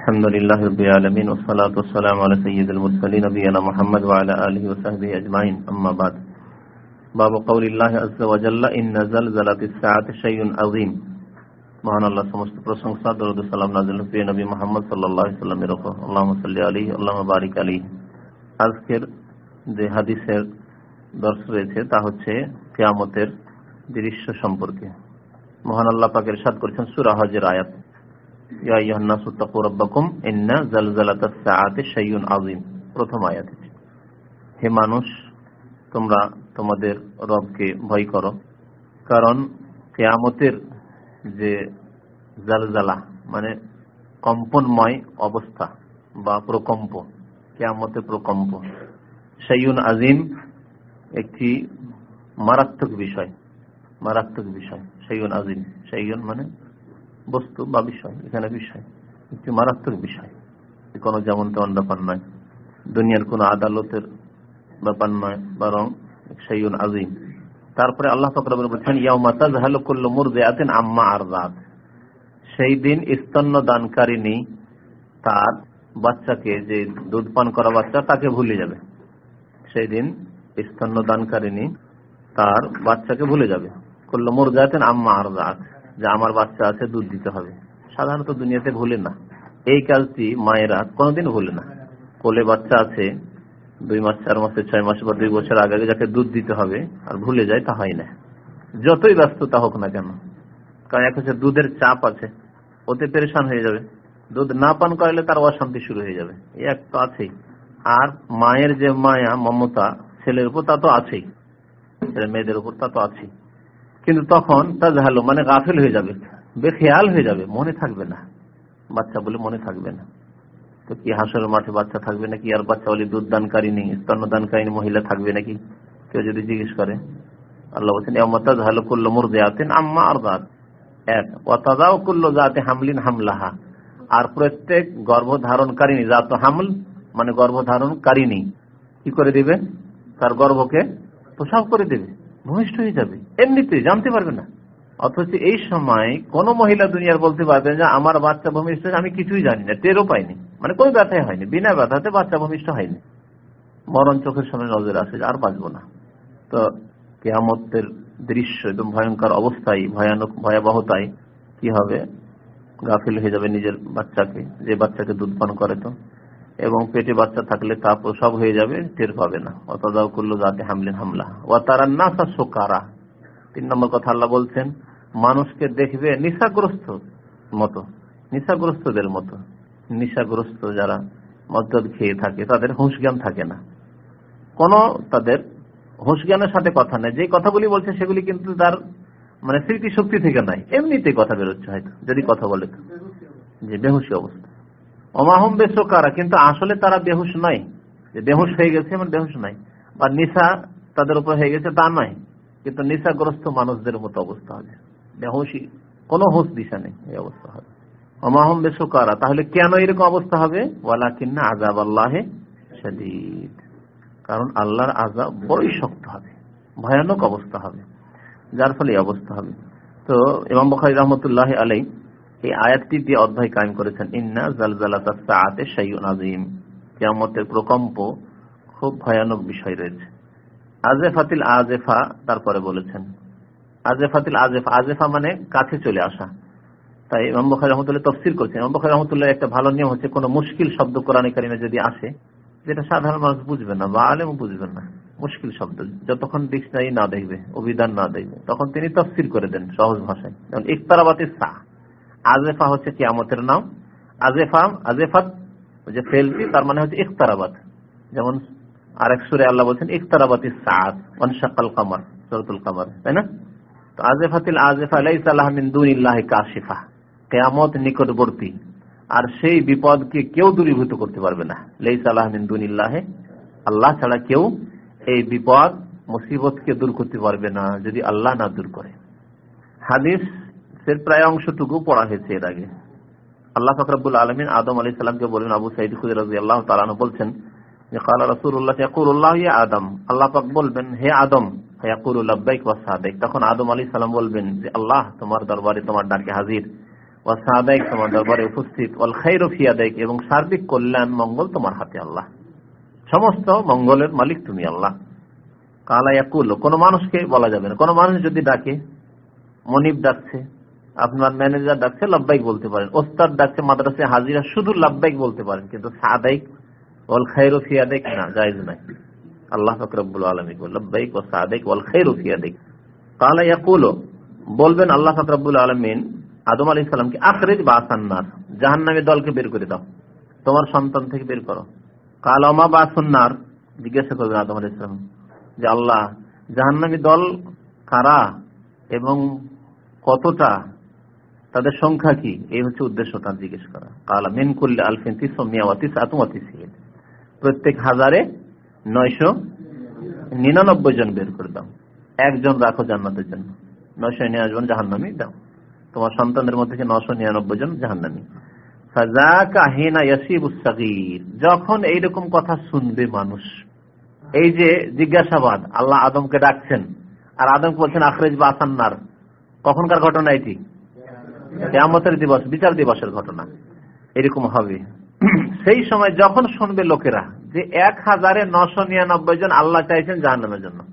الحمد لله رب العالمين والصلاة والسلام على سيد المرسلين نبينا محمد وعلى آله وصحبه أجمعين أما بعد باب قول الله عز وجل إن زلزلة الساعة شيء عظيم মহান আল্লাহ সমস্ত প্রশংসা দরুদ সালাম নাজিল প্রিয় নবী মোহাম্মদ সাল্লাল্লাহু আলাইহি সাল্লামের উপর আল্লাহুম্মা সাল্লি আলাইহি আল্লাহুম্মা বারিক আলাইহি আজকের যে হাদিসের দর্শ রয়েছে তা হচ্ছে কিয়ামতের দৃশ্য সম্পর্কে মহান আল্লাহ পাক ইরশাদ করেছেন সূরা হজের আয়াত প্রথম আয়াত হে মানুষ, তোমরা তোমাদের রবকে ভয় করো। কারণ কিয়ামতের যে জালজালা মানে কম্পনময় অবস্থা বা প্রকম্প, কেয়ামতের প্রকম্প সাইয়ুন আজিম একটি মারাত্মক বিষয়। মারাত্মক বিষয় সাইয়ুন আজিম সাইয়ুন মানে বস্তু বা বিষয়, এখানে বিষয়, একটি মারাত্মক বিষয়। কোনো যেমন তেমন ব্যাপার নয়। দুনিয়ার কোন আদালতের ব্যাপার নয়, বরং সাইয়ুন আজিম তারপরে আল্লাহ বলছেন আম্মা সেই দিন স্তন্য দানকারিনী তার বাচ্চাকে, যে দুধ পান করা বাচ্চা, তাকে ভুলে যাবে। সেই দিন স্তন্য দানকারিনী তার বাচ্চাকে ভুলে যাবে। কুল্লু মুরদিআতিন আম্মা আরদাত। যে আমার বাচ্চা আছে, দুধ দিতে হবে। সাধারণত দুনিয়াতে ভুলে না। এই কাজটি মায়েরা কোনোদিন ভুলে না। কোলে বাচ্চা আছে, দুই মাস, চার মাসে, ছয় মাস বা দুই বছর আগে যাকে দুধ দিতে হবে, আর ভুলে যায় তা হয় না। যতই ব্যস্ততা হোক না কেন, কারণ এক হচ্ছে দুধের চাপ আছে ওতে পেরেশান হয়ে যাবে। দুধ না পান করলে তার অশান্তি শুরু হয়ে যাবে। এ এক তো আছেই। আর মায়ের যে মায়া, মমতা, ছেলের উপর তা তো আছেই। ছেলে মেয়েদের উপর তা তো আছেই। কিন্তু তখন তা জাহালো মানে গাফেল হয়ে যাবে, বেখেয়াল হয়ে যাবে, মনে থাকবে না। বাচ্চা বলে মনে থাকবে না। তো কি হাসরের মাঠে বাচ্চা থাকবে নাকি? আর বাচ্চা বলে দুধ দানকারী নেই স্তন্য দানকারী মহিলা থাকবে নাকি? কেউ যদি জিজ্ঞেস করে, আল্লাহ বলছেন ভালো করল মুরদে আতেন আম্মা আর দাঁত এক অতাদাও করল যাতে হামলিন হামলাহা। আর প্রত্যেক গর্ভধারণকারিনী জাত হামল মানে গর্ভধারণকারিনী কি করে দিবে? তার গর্ভকে প্রসাব করে দেবে। ভূমিষ্ঠ হয়ে যাবে। এমনিতে জানতে পারবে না। অথচ এই সময় কোন মহিলা দুনিয়ার বলতে পারবেন যে আমার বাচ্চা ভূমিষ্ঠ আমি কিছুই জানি না, টেরও পাইনি। মানে কোনো ব্যথাই হয়নি, বিনা ব্যথাতে বাচ্চা ভূমিষ্ঠ হয়নি। মরণ চোখের সামনে নজর আসে আর বাঁচবো না। তো কেয়ামতের দৃশ্য একদম ভয়ঙ্কর অবস্থায়, ভয়ানক, ভয়াবহতায় কি হবে? গাফিল হয়ে যাবে নিজের বাচ্চাকে, যে বাচ্চাকে দুধ পান করে তো। এবং পেটে বাচ্চা থাকলে তা প্রসব হয়ে যাবে, টের পাবে না। অতদাও করল যাতে হামলেন হামলা। ও তারা না শোকারা তিন নম্বর কথা আল্লাহ বলছেন, মানুষকে দেখবে নিশাগ্রস্ত মতো, নিশাগ্রস্তদের মতো। নিশাগ্রস্ত যারা মদ্যদ খেয়ে থাকে, তাদের হুঁশ জ্ঞান থাকে না। কোন তাদের হুঁশ জ্ঞানের সাথে কথা নেই। যে কথাগুলি বলছে, সেগুলি কিন্তু তার মানে স্মৃতি শক্তি থেকে নাই। এমনিতে কথা বেরোচ্ছে হয়তো, যদি কথা বলে যে বেহুশি অবস্থা। অমাহম বেসকারা, কিন্তু আসলে তারা বেহুশ নয়। যে বেহুশ হয়ে গেছে মানে বেহুশ নাই। বা নিশা তাদের উপর হয়ে গেছে, তা নয়। কিন্তু নিশাগ্রস্ত মানুষদের মতো অবস্থা হবে। বেহুশি, কোনো হুঁশ দিশা নেই এই অবস্থা হবে। অমাহম বেসকারা, তাহলে কেন এরকম অবস্থা হবে? ওয়ালা কিন্না আজাব আল্লাহে কারণ আল্লাহর আজাব বড়ই শক্ত হবে। ভয়ানক অবস্থা হবে। যার ফলে অবস্থা হবে। তো ইমাম বখারি রহমতুল্লাহ আলাই এই আয়াতটি দিয়ে অধ্যায় কায়েম করেছেন, ইন্না জালজালাতা সাআতে শাইউন প্রকম্প খুব ভয়ানক বিষয় রয়েছে। আজেফাতিল আজেফা তারপরে বলেছেন আজেফাতিল আজেফা আজেফা মানে কাছে চলে আসা। তাই ইমাম বখারি রহমতুল্লাহ তফসির করছেন। ইমাম বখারি রহমতুল্লাহ একটা ভালো নিয়ম হচ্ছে, কোনো মুশকিল শব্দ কোরআনে কারিমে যদি আসে, যেটা সাধারণ মানুষ বুঝবে না বা আলেম বুঝবেন না, মুশকিল শব্দ। যতক্ষণ ডিকশনারি না দেখবে, অভিধান না দেখবে, তখন তিনি তফসির করে দেন সহজ ভাষায়। যেমন ইকতারাবাতের সা আজেফা হচ্ছে কিয়ামতের নাম। আজেফা, আজেফাত যে ফেলটি তার মানে হচ্ছে ইকতারাবাত যেমন আরেক সুরে আল্লাহ বলছেন ইকতারাবাতি সাদ অনশাকাল কামার সরতুল কামার, তাই না? তো আজেফাতিল আজেফা কাশিফা। নিকটবর্তী। আর সেই বিপদকে কেউ দূরীভূত করতে পারবে না। লাইসা আল্লাহ মিন আল্লাহ ছাড়া কেউ এই বিপদ, মুসিবতকে দূর করতে পারবে না, যদি আল্লাহ না দূর করে। হাদিস এর প্রায় অংশটুকু পড়া হয়েছে এর আগে। আল্লাহ ফকরাবুল আলমিন আদম আলী সালামকে বলবেন আবু সাইদ খুদির আল্লাহ তালানো বলছেন এবং সার্বিক কল্যাণ, মঙ্গল তোমার হাতে আল্লাহ। সমস্ত মঙ্গলের মালিক তুমি আল্লাহ। কালা কোন মানুষকে বলা যাবে না। কোন মানুষ যদি ডাকে, মনিব ডাকছে আপনার ম্যানেজার ডাকছে লাভবাইক বলতে পারেন। ওস্তাদ ডাকছে মাদ্রাসে হাজিরা, শুধু লাভবাইক বলতে পারেন, কিন্তু সাদাইক ওয়াল খাইর ফিয়াদাইক না, জায়েজ নাই। আল্লাহ ফকরবুল আলমী লাভবাইক ও সাদাইক ওয়াল খাইর ফিয়াদাইক কালা ইয়াকুল, বলবেন আল্লাহ ফকরবুল আলমিন, আদম আলী সালামকে আখরেজ বা আসান্নার জাহান নামে দলকে বের করে দাও। তোমার সন্তান থেকে বের করো। কাল অমা বা সন্ন্যার জিজ্ঞাসা করবেন আদম আলী সালাম, যে আল্লাহ, জাহান্নামী দল কারা এবং কতটা তাদের সংখ্যা কি? এই হচ্ছে উদ্দেশ্যটা জিজ্ঞেস করা। কালা, মেন করলে আলফিন তিস মিয়াওয়াতিস আতুমাতিস প্রত্যেক হাজারে নয়শো নিরানব্বই জন বের করে দাও। একজন রাখো জান্নাতের জন্য। নয়শো নিরানব্বই জন জাহান্নামি দাও। তোমার সন্তানদের মধ্যে নশো নিরানব্বই জন জাহান্নামি। যখন এইরকম কথা শুনবে মানুষ, এই যে জিজ্ঞাসাবাদ, আল্লাহ আদমকে ডাকছেন, আর আদমকে বলছেন, আখরেজ বা আসান্নার। কখনকার ঘটনা এটি। কেয়ামতের দিবস, বিচার দিবসের ঘটনা। এরকম হবে। সেই সময় যখন শুনবে লোকেরা যে এক হাজারে নশো নিরানব্বই জন আল্লাহ চাইছেন জাহান্নামের জন্য,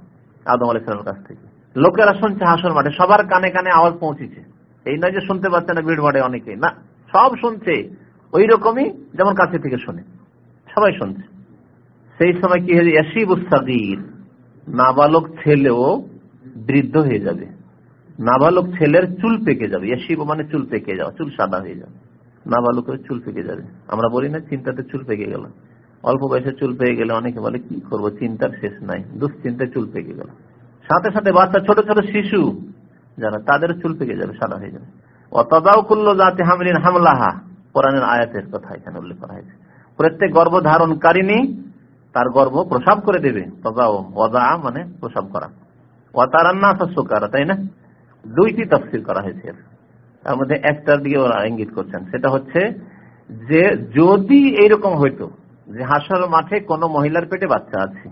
আদম আলাইসালামের কাছ থেকে। লোকেরা শুনছে হাসর মাঠে, সবার কানে কানে আওয়াজ পৌঁছেছে। এই নয় যে শুনতে পাচ্ছে না ভিড় মাঠে অনেকে না। সব শুনছে ওই রকমই যেমন কাছে থেকে শুনে। সবাই শুনছে। সেই সময় কি হয়েছে? ইয়াসিবুসাগির নাবালক ছেলেও বৃদ্ধ হয়ে যাবে। নাবালক ছেলের চুল পেকে যাবে ইয়াসিব মানে চুল পেকে যাওয়া, চুল সাদা হয়ে যাবে। নাবালকের চুল পেকে যাবে। আমরা বলি না, চিন্তাতে চুল পেকে গেল। অল্প বয়সে চুল পেয়ে গেলে অনেকে বলে, কি করব? চিন্তার শেষ নাই। দুশ্চিন্তায় চুল পেকে গেল। সাথে সাথে বাচ্চা, ছোট ছোট শিশু, যারা, তাদের চুল পেকে যাবে, সাদা হয়ে যাবে। অতদাও করল যাতে হামলিন হামলাহা। কোরআনের আয়াতের কথা এখানে উল্লেখ করা হয়েছে। প্রত্যেক গর্ভ ধারণকারিনী তার গর্ভ প্রসাব করে দেবে। তদাও ওদা মানে প্রসাব করা। ওয়াতারান্না সুকারা, তাই না? দুইটি তফসিল করা হয়েছে। তার মধ্যে একটার দিকে ওরা ইঙ্গিত করছেন। সেটা হচ্ছে যে যদি এইরকম হইতো যে হাসর মাঠে কোনো মহিলার পেটে বাচ্চা আছে,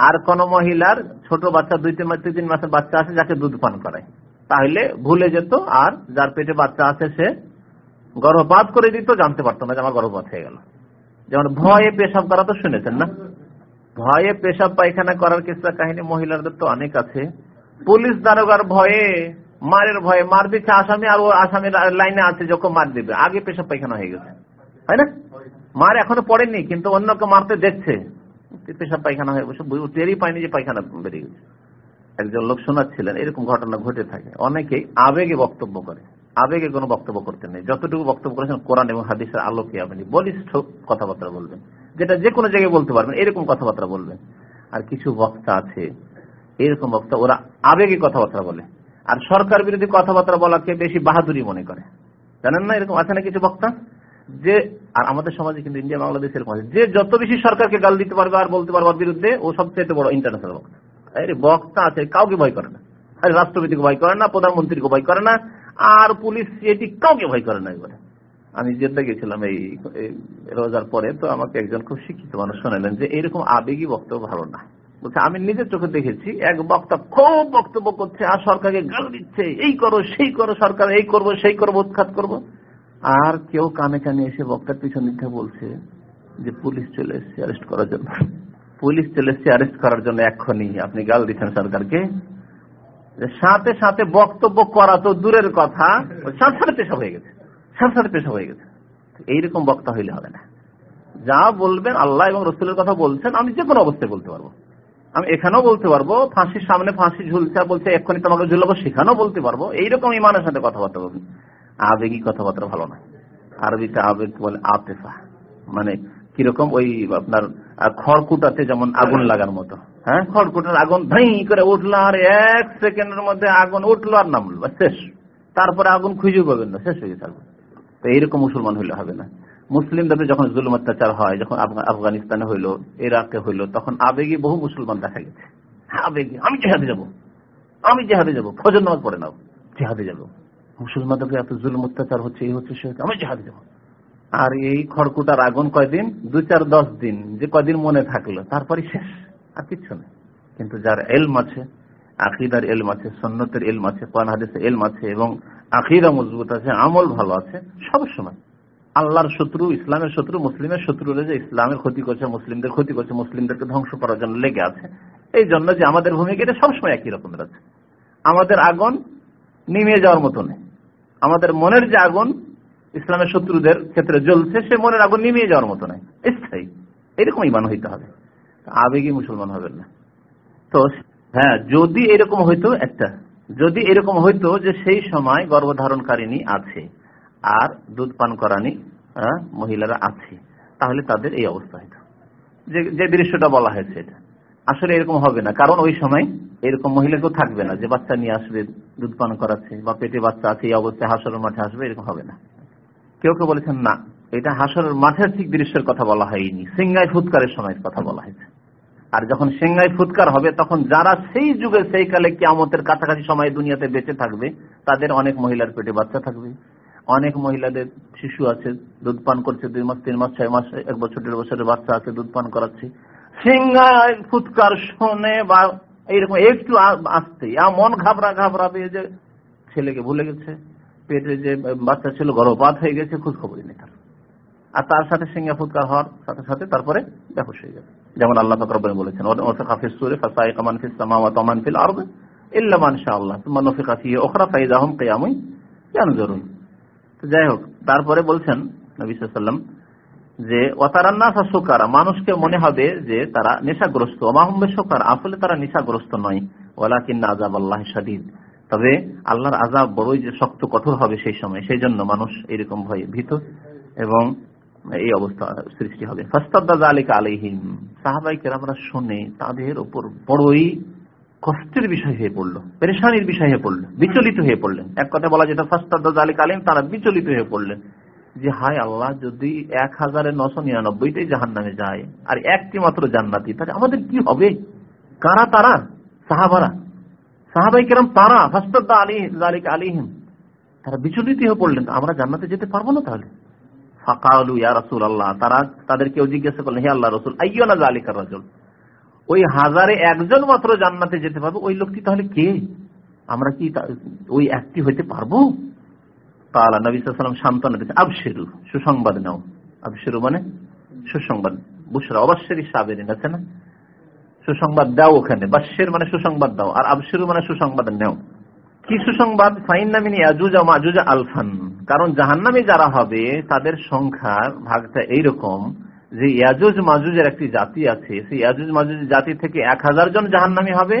আর কোন মহিলার ছোট বাচ্চা, দুই তিন মাস, তিন মাসের বাচ্চা আছে যাকে দুধ পান করায়, তাহলে ভুলে যেত আর যার পেটে বাচ্চা আছে সে গর্ভপাত করে দিত, জানতে পারতো না যে আমার গর্ভপাত হয়ে গেল। যেমন ভয়ে পেশাব করা তো শুনেছেন না? ভয়ে পেশাব পায়খানা করার কিসা কাহিনী মহিলাদের তো অনেক আছে। পুলিশ দারোগার ভয়ে, মারের ভয়ে, মার দিচ্ছে আসামি, আর ও আসামির লাইনে আছে, যখন মার দিবে। আগে পেশাব পায়খানা হয়ে গেছে। তাই না? মার এখনও পড়েনি, কিন্তু অন্যকে মারতে দেখছে। পেশাব পায়খানা হয়ে বসে টেরই পায়নি যে পায়খানা বেরিয়ে গেছে। একজন লোক শোনাচ্ছিলেন, এরকম ঘটনা ঘটে থাকে। অনেকেই আবেগে বক্তব্য করে। আবেগে কোনো বক্তব্য করতে নেই। যতটুকু বক্তব্য করেছেন, কোরআন এবং হাদিসের আলোকে আপনি বলিষ্ঠ কথাবার্তা বলবেন। যেটা যে কোনো জায়গায় বলতে পারবেন, এরকম কথাবার্তা বলবেন। আর কিছু বক্তা আছে এরকম বক্তা ওরা আবেগে কথাবার্তা বলে। আর সরকার বিরোধী কথাবার্তা বলাকে বেশি বাহাদুরি মনে করে। জানেন না এরকম আছে না কিছু বক্তা? যে, আর আমাদের সমাজে কিন্তু ইন্ডিয়া, বাংলাদেশ এরকম আছে। যে যত বেশি সরকারকে গাল দিতে পারবে আর বলতে পারবে বিরুদ্ধে, ও সবচেয়ে বড় ইন্টারন্যাশনাল বক্তা। আরে, বক্তা আছে, কাউকে ভয় করে না। আরে, রাষ্ট্রপতিকে ভয় করে না, প্রধানমন্ত্রীকে ভয় করে না, আর পুলিশ এটি কাউকে ভয় করে না এবারে। আমি জেদ্দা গেছিলাম এই রোজার পরে, তো আমাকে একজন খুব শিক্ষিত মানুষ শোনালেন যে, এরকম আবেগী বক্তব্য ভালো না। বলছে, আমি নিজের চোখে দেখেছি, এক বক্তা খুব বক্তব্য করছে, আর সরকারকে গাল দিচ্ছে, এই করো, সেই করো, সরকার এই করব, সেই করব, উৎখাত করব। আর কেউ কানে কানে এসে বক্তার পিছন দিতে বলছে যে, পুলিশ চলে এসছে অ্যারেস্ট করার জন্য। পুলিশ চলে এসছে অ্যারেস্ট করার জন্য এক্ষুনি, আপনি গাল দিচ্ছেন সরকারকে? সাথে সাথে বক্তব্য করা তো দূরের কথা। সাথে পেশা হয়ে গেছে, সাথে পেশা হয়ে গেছে। এইরকম বক্তা হইলে হবে না। যা বলবেন, আল্লাহ এবং রসুলের কথা বলছেন, আমি যে কোনো অবস্থায় বলতে পারব। আমি এখানেও বলতে পারব, ফাঁসির সামনে ফাঁসি ঝুলছে বলছে, এক্ষুনি তোমাকে ঝুলাবো সেখানেও বলতে পারব, এইরকম ইমানের সাথে কথাবার্তা বলবেন আবেগী কথাবার্তা ভালো নয় আরবিতে আবেগ বলে আতেফা। মানে কীরকম ওই আপনার খড়কুটাতে যেমন আগুন লাগার মতো। হ্যাঁ? খড়কুটার আগুন ধাই করে উঠল আর এক সেকেন্ডের মধ্যে আগুন উঠল আর নামলো। শেষ। তারপরে আগুন খুঁজে পাবেন না। শেষ হয়ে গেছে তো এইরকম মুসলমান হইলে হবে না। মুসলিমদের যখন জুলুম অত্যাচার হয়, যখন আফগানিস্তানে হইল, ইরাকে হইল, তখন আবেগে বহু মুসলমান দেখা গেছে। আবেগে। আমি জেহাদে যাব। আমি জেহাদে যাব। ফজর নামাজ পড়ে নাও। জেহাদে যাব। মুসলমানদেরকে এত জুলুম অত্যাচার হচ্ছে, এই হচ্ছে সে আমি জেহাদে যাব। আর এই খড়কুটার আগুন কয়দিন? দু চার দশ দিন। যে কয়দিন মনে থাকল তারপরে শেষ। আর কিচ্ছু নেই কিন্তু যার এলম আছে আকিদার এলম আছে সন্ন্যতের এলম আছে, কোরআন হাদিসের এলম আছে, এবং আকিদা মজবুত আছে, আমল ভালো আছে, সব সময়। আল্লাহর শত্রু, ইসলামের শত্রু, মুসলিমের শত্রু যে ইসলামের ক্ষতি করছে, মুসলিমদের ক্ষতি করছে, মুসলিমদেরকে ধ্বংস করার জন্য লেগে আছে, এই জন্য যে আমাদের ভূমিকা এটা সবসময় একই রকমের আছে। আমাদের আগুন নিমিয়ে যাওয়ার মতো নেই। আমাদের মনের যে আগুন ইসলামের শত্রুদের ক্ষেত্রে জ্বলছে, সে মনের আগুন নিমিয়ে যাওয়ার মতো নয় স্থায়ী। এরকম ইমান হইতে হবে। আবেগী মুসলমান হবেন না। তো হ্যাঁ যদি এরকম হইতো একটা, যদি এরকম হইতো যে সেই সময় গর্ভধারণকারিনী আছে আর দুধ পান করানি মহিলারা আছে। তাহলে তাদের এই অবস্থা হইতো যে দৃশ্যটা বলা হয়েছে এটা। আসলে এরকম হবে না। কারণ ওই সময় এরকম মহিলা কেউ থাকবে না যে বাচ্চা নিয়ে আসবে, দুধ পান করাচ্ছে বা পেটে বাচ্চা আছে, এই অবস্থায় হাসরের মাঠে আসবে, এরকম হবে না। কেউ কেউ বলেছেন, না, এটা হাসরের মাঠের ঠিক দৃশ্যের কথা বলা হয়নি। সিংগাই ফুৎকারের সময়ের কথা বলা হয়েছে। আর যখন সিংগাই ফুৎকার হবে, তখন যারা সেই যুগে সেই কালে কিয়ামতের কাছাকাছি সময় দুনিয়াতে বেঁচে থাকবে, তাদের অনেক মহিলার পেটে বাচ্চা থাকবে। অনেক মহিলাদের শিশু আছে, দুধ পান করছে দুই মাস, তিন মাস, ছয় মাস, এক বছর, দেড় বছরের বাচ্চা আছে, দুধ পান করাচ্ছে। সিংহায় ফুৎকার শোনে বা এইরকম একটু আসতে মন ঘাবড়া ঘাবড়াবে যে ছেলেকে ভুলে গেছে, পেটে যে বাচ্চা ছিল, গর্ভপাত হয়ে গেছে খোঁজ খবরই নেই তার। আর তার সাথে সিংহা ফুৎকার হওয়ার সাথে সাথে তারপরে বেহুশ হয়ে যাবে যেমন আল্লাহ ফকরবাই বলেছেন হাফিজ সুরে ফাসাই কামান ফিস সামাওয়াত ওমান ফিল আরদ ইল্লা মান শাআল্লাহ সুম্মা নফিকা ফিহি উখরা ফাইদাহুম কিয়ামুন ইয়ানজুরুন। তো যাই হোক তারপরে বলছেন নবী যে ওয়াতারান্নাসা সুকারা মানুষকে মনে হবে যে তারা নেশাগ্রস্ত। অমাহম্বে সুকার আসলে তারা নেশাগ্রস্ত নয়। ওয়ালাকিন আযাব আল্লাহ শাদীদ তবে আল্লাহর আজাব বড়ই যে শক্ত কঠোর হবে সেই সময়, সেই জন্য মানুষ এরকম ভয়ে ভীত এবং এই অবস্থা সৃষ্টি হবে। ফাস্তাদ্দা আলিকা আলাইহিম সাহাবাই কেরামরা শুনে তাদের উপর বড়ই কষ্টের বিষয় হয়ে পড়ল, পেরেশানির বিষয় হয়ে পড়ল, বিচলিত হয়ে পড়লেন। এক কথা বলা যেটা ফাস্তাদ্দা আলিকা আলিম, তারা বিচলিত হয়ে পড়লেন। যে হায় আল্লাহ, যদি এক হাজারের নশো নিরানব্বইটাই জাহান নামে যায়, আর একটি মাত্র জান্নাতি, তাহলে আমাদের কি হবে? কারা তারা? সাহাবারা। সাহাবাই কেরাম তারা ফাস্তাদ্দা আলী আলিক আলিহিম। তারা বিচলিত হয়ে পড়লেন আমরা জান্নাতে যেতে পারব না তাহলে? ফাকালু ইয়া রাসুল আল্লাহ তারা তাদের কেউ জিজ্ঞাসা করলেন, হে আল্লাহ রসুল, আইয়না জালিকার রাজুল? ওই হাজারে একজন মাত্র জান্নাতে যেতে পারব, ওই লোকটি তাহলে কে? আমরা কি ওই একটি হইতে পারব? তাহলে নবী সাল্লাম সান্ত্বনা দিচ্ছে আবশেরু, সুসংবাদ নাও। আবশেরু মানে সুসংবাদ। বুসরা, অবশ্যই সাবেরিন, আছে না? সুসংবাদ দাও ওখানে। বাস্যের মানে সুসংবাদ দাও, আর আবশেরু মানে সুসংবাদ নেও। কি সুসংবাদ? ফাইনামিনী আজুজা মাজুজা আলফান। কারণ জাহান্নামে যারা হবে, তাদের সংখ্যার ভাগটা এইরকম যে ইয়াজুজ মাজুজের একটি জাতি আছে, সেই ইয়াজুজ মাজুজ জাতি থেকে এক হাজার জন জাহান্নামী হবে।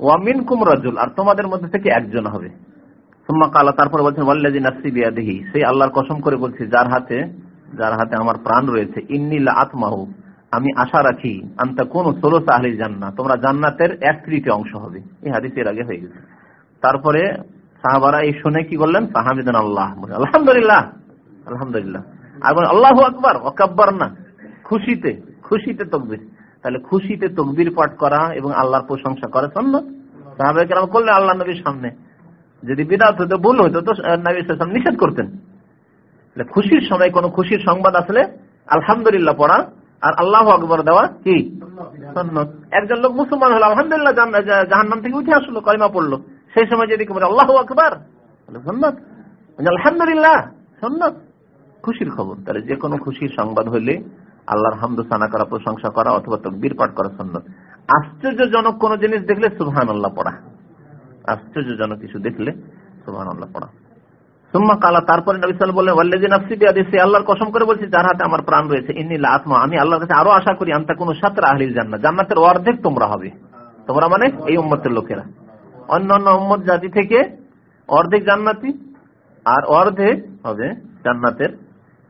ওয়ামিন কুমরাজুল আর তোমাদের মধ্যে থেকে একজন হবে। সুম্মা কালা, তারপর বলছেন ওয়াল্লাজি নাসি বিয়াদিহি, সেই আল্লাহর কসম করে বলছি, যার হাতে যার হাতে আমার প্রাণ রয়েছে ইন্নিলা আত্মাহু আমি আশা রাখি আন্তা কোন ষোলো সাহলি জান্না তোমরা জান্নাতের এক তৃতীয় অংশ হবে। এই হাদিস এর আগে হয়ে গেছে। তারপরে সাহাবারা এই শুনে কি বললেন সাহাবিদান আল্লাহ আলহামদুলিল্লাহ আলহামদুলিল্লাহ। আর বলেন আল্লাহ আকবর অকাব্বার না খুশিতে খুশিতে তকবির। তাহলে খুশিতে তকবির পাঠ করা এবং আল্লাহর প্রশংসা করা সন্ন্যত সাহাবাহিক করলে আল্লাহ নবীর সামনে। যদি বিদাত হতো ভুল হতো তো নবী নিষেধ করতেন। খুশির সময় কোন খুশির সংবাদ আসলে আলহামদুলিল্লাহ পড়া আর আল্লাহ আকবর দেওয়া কি? একজন লোক মুসলমান হলো, আলহামদুলিল্লাহ জাহান্নাম থেকে উঠে আসলো, কলিমা পড়ল। সেই সময় যদি আল্লাহ আকবর সন্ন্যত আলহামদুলিল্লাহ সন্ন্যত খুশির খবর। তাহলে যে কোনো খুশির সংবাদ হইলে আল্লাহর হামদু সানা করা, প্রশংসা করা অথবা তকবীর পাঠ করা সন্ন্যত আশ্চর্যজনক কোন জিনিস দেখলে সুবহান আল্লাহ পড়া। আশ্চর্যজনক কিছু দেখলে সুবহান আল্লাহ পড়া তারপরে আমার প্রাণ রয়েছে আরও আশা করি জান্নাতের অর্ধেক তোমরা হবে। তোমরা মানে এই লোকেরা। অন্য অন্য উম্মত জাতি থেকে অর্ধেক জান্নাতি, আর অর্ধেক হবে জান্নাতের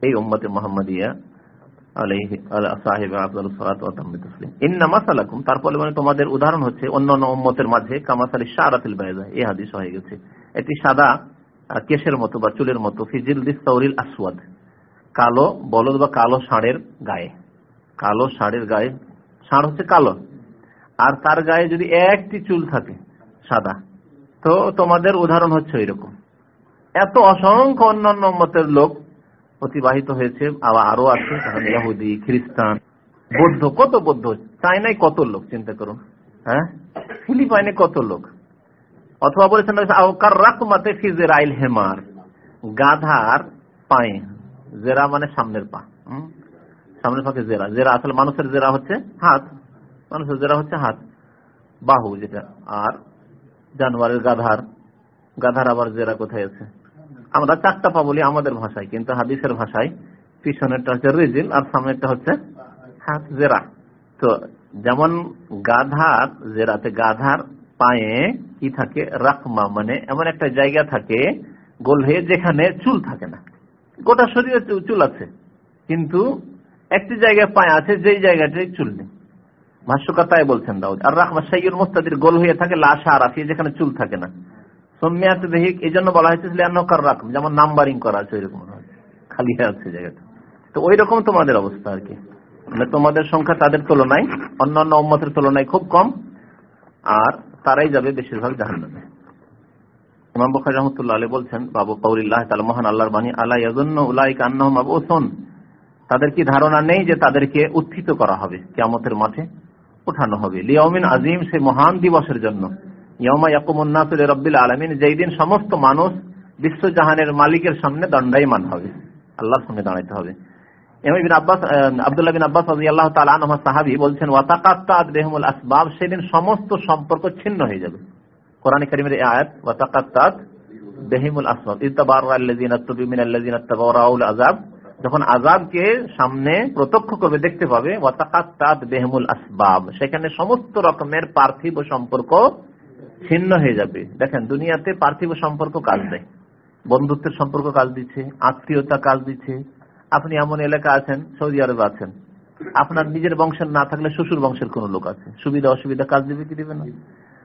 এই উম্মতে মোহাম্মদিয়া তারপরে মানে তোমাদের উদাহরণ হচ্ছে অন্যান্য উম্মতের মাঝে, কামাসালি শাহরাতিল বাইজা, এই হাদিস হয়ে গেছে। এটি সাদা কেশের মতো বা চুলের মতো ফিজিল দিসরিল আসওয়াদ, কালো বলদ বা কালো ষাঁড়ের গায়ে। কালো ষাঁড়ের গায়ে, ষাঁড় হচ্ছে কালো। আর তার গায়ে যদি একটি চুল থাকে, সাদা, তো তোমাদের উদাহরণ হচ্ছে এরকম এত অসংখ্য অন্যান্য মতের লোক অতিবাহিত হয়েছে, আবার আরও আছে ইহুদি, খ্রিস্টান, বৌদ্ধ, কত বৌদ্ধ? চায়নায় কত লোক, চিন্তা করুন হ্যাঁ? ফিলিপাইনে কত লোক? অথবা বলেছেন রাকমাতে ফিজের আইল হেমার, গাধার পায়ে, জেরা মানে সামনের পা? সামনের পাকে জেরা জেরা আসলে মানুষের জেরা হচ্ছে হাত, মানুষের জেরা হচ্ছে হাত, বাহু যেটা, আর জানোয়ারের গাধার গাধার আবার জেরা কোথায় আছে? আমরা চারটা পা বলি আমাদের ভাষায়, কিন্তু হাদিসের ভাষায় পিছনেরটা হচ্ছে রিজিল আর সামনেরটা হচ্ছে হাত জেরা। তো যেমন গাধার জেরাতে গাধার পায়ে কি থাকে? রাকমা মানে এমন একটা জায়গা থাকে গোল হয়ে যেখানে চুল থাকে না। গোটা শরীরে চুল আছে, কিন্তু একটি জায়গায় পায়ে আছে, যেই জায়গাটায় চুল নেই। ভাষ্যকার তাই বলছেন দাউদ, আর রাহমা সাইয়ুল মুস্তাদির গোল হয়ে থাকে, লাশা রাফি যেখানে চুল থাকে না। বলা হয়েছে যেমন নাম্বারিং করা আছে ওইরকম খালি আছে জায়গাটা। তো তোমাদের অবস্থা আর কি। মানে তোমাদের সংখ্যা তাদের তুলনায়, অন্যান্য তুলনায় খুব কম, আর তারাই যাবে বেশিরভাগ তাদের কি ধারণা নেই যে তাদেরকে উত্থিত করা হবে, কিয়ামতের মাঠে উঠানো হবে। লিয়াউমিন আজিম সেই মহান দিবসের জন্য। লিরাব্বিল যেই দিন সমস্ত মানুষ মালিকের সামনে দণ্ডায়মান হবে। আল্লাহর সামনে দাঁড়াইতে হবে। সেদিন সমস্ত সম্পর্ক ছিন্ন হয়ে যাবে। কোরআন কারীমের আযাব যখন আযাবকে সামনে প্রত্যক্ষ করবে, দেখতে পাবে বিহিমুল আসবাব সেখানে সমস্ত রকমের পার্থিব সম্পর্ক ছিন্ন হয়ে যাবে। দেখেন, দুনিয়াতে পার্থিব সম্পর্ক কাজ দেয় বন্ধুত্বের সম্পর্ক কাজ দিচ্ছে, আত্মীয়তা কাজ দিচ্ছে। আপনি এমন এলাকা আছেন, সৌদি আরবে আছেন। আপনার নিজের বংশের না থাকলে শ্বশুর বংশের কোন লোক আছে। সুবিধা, অসুবিধা, কাজ দিবে কি দিবে না?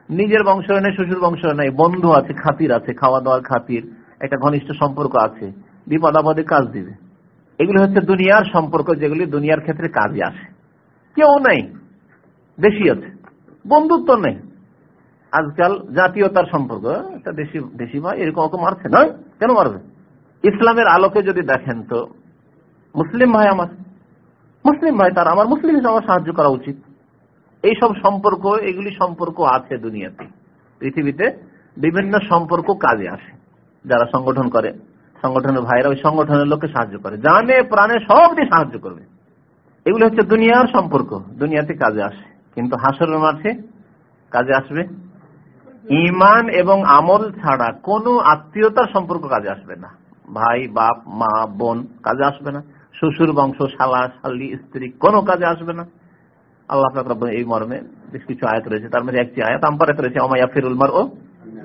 নিজের বংশ নেই শ্বশুর বংশ নেই বন্ধু আছে, খাতির আছে খাওয়া দাওয়ার খাতির, একটা ঘনিষ্ঠ সম্পর্ক আছে বিপদ আপদে কাজ দিবে। এগুলো হচ্ছে দুনিয়ার সম্পর্ক যেগুলি দুনিয়ার ক্ষেত্রে কাজে আসে। কেউ নেই, বেশি আছে, বন্ধুত্ব নেই। আজকাল জাতীয়তার সম্পর্ক একটা দেশি ভাই এরকম ওকে মারছে না। কেন মারবে? ইসলামের আলোকে যদি দেখেন তো, মুসলিম ভাই আমার, মুসলিম ভাই তার, আমার মুসলিম হিসেবে আমার সাহায্য করা উচিত। এই সব সম্পর্ক, এগুলি সম্পর্ক আছে দুনিয়াতে। পৃথিবীতে বিভিন্ন সম্পর্ক কাজে আসে। যারা সংগঠন করে, সংগঠনের ভাইরা ওই সংগঠনের লোককে সাহায্য করে। জানে, প্রাণে সব দিয়ে সাহায্য করবে। এগুলো হচ্ছে দুনিয়ার সম্পর্ক, দুনিয়াতে কাজে আসে। কিন্তু হাসরের মাঠে কাজে আসবে ইমান এবং আমল ছাড়া কোনো আত্মীয়তার সম্পর্ক কাজে আসবে না। ভাই, বাপ, মা, বোন কাজে আসবে না। শ্বশুর, বংশ, শালা, শালি, স্ত্রী কোনো কাজে আসবে না। আল্লাহ এই মর্মে বেশ কিছু আয়াত রয়েছে। তার মধ্যে একটি আয়াত আম্পারাত রয়েছে ওমাইয়া ফিরুল মার ও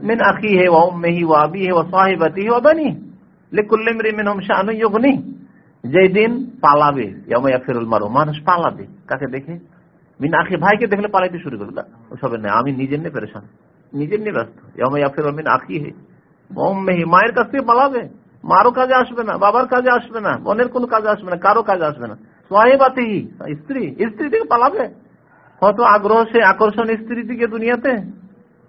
মিন আখিহি ওয়া উম্মিহি ওয়া আবিহি ওয়া সাহিবাতিহি ওয়া বানি লিকুল্লি ইমরিন মিনহুম শাআনু ইউগনি। যেই দিন পালাবে ওমাইয়া ফিরুল মার মানুষ পালাবে। কাকে দেখে? মিন আখি ভাইকে দেখলে পালাইতে শুরু করবে। না আমি নিজের নিয়ে পেরেশান। নিজের নিয়ে ব্যস্ত। ওমাইয়া ফিরুল মিন আখিহি। ওয়া মায়ের কাছ থেকে পালাবে মারও কাজে আসবে না, বাবার কাজে আসবে না, বোনের কোনো কাজে আসবে না, কারও কাজে আসবে না। সোহেবাতি স্ত্রী স্ত্রী থেকে পালাবে কত আগ্রহ সে আকর্ষণ স্ত্রী থেকে দুনিয়াতে?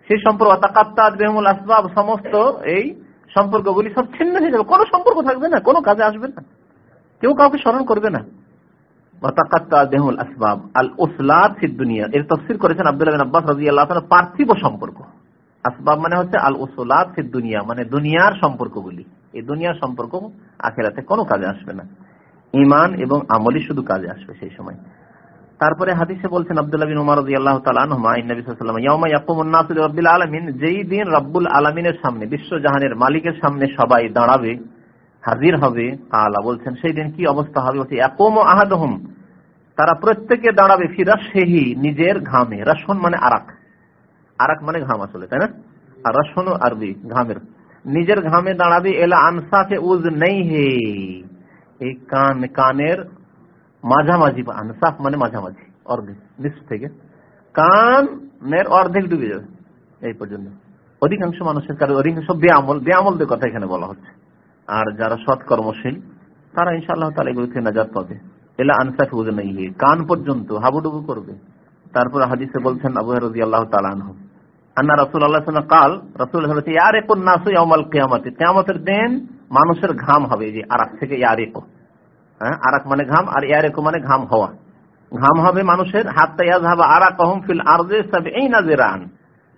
সেই সম্পর্ক, তাকাত্তাত, বেহমুল আসবাব, সমস্ত এই সম্পর্কগুলি সব ছিন্ন হয়ে যাবে। কোনো সম্পর্ক থাকবে না, কোনো কাজে আসবে না। কেউ কাউকে স্মরণ করবে না। মানে মানে ইমান এবং আমলি শুধু কাজে আসবে সেই সময়। তারপরে হাদিসে বলছেন আব্দুল্লাহ বিন উমর রাদিয়াল্লাহু আলামিন। যেই দিন রব্বুল আলামিনের সামনে, বিশ্ব জাহানের মালিকের সামনে সবাই দাঁড়াবে হাজির হবে আলা বলছেন, সেই দিন কি অবস্থা? হবে বলছে ইয়াকুমু আহাদুহুম, তারা প্রত্যেকে দাঁড়াবে ফিরাসহি নিজের ঘামে। রাসন মানে আরাক। আরাক মানে ঘাম আসলে, তাই না? আর রাসন আরবি, ঘামের। নিজের ঘামে দাঁড়াবে, এলা আনসাফে উজ নেই হে এই কান, কানের মাঝামাঝি, আনসাফ মানে মাঝামাঝি, অর্ধেক, নিচ থেকে। কানের অর্ধেক ডুবে যাবে, এই পর্যন্ত। অধিকাংশ মানুষের কারণে, অধিকাংশ বেআমল, বেআমলদের কথা এখানে বলা হচ্ছে। আর যারা সৎ কর্মশীল তারা ইনশাআল্লাহ তালা এগুলো থেকে নাজাত পাবে। এলা আনসাফ উজ নেই কান পর্যন্ত হাবুডুবু করবে। তারপর হাদিসে বলছেন আবু রাজি আল্লাহ তালা আন্না আল্লাহ কাল হচ্ছে ইয়ারেক নাসু কেয়ামতের মানুষের ঘাম হবে যে আরাক থেকে ইয়ারেকো। হ্যাঁ আরাক মানে ঘাম আর ইয়ারেকো মানে ঘাম হওয়া। ঘাম হবে মানুষের হাত ইয়াজহাবা আরাক ফিল আরজে সব এই নাজেরান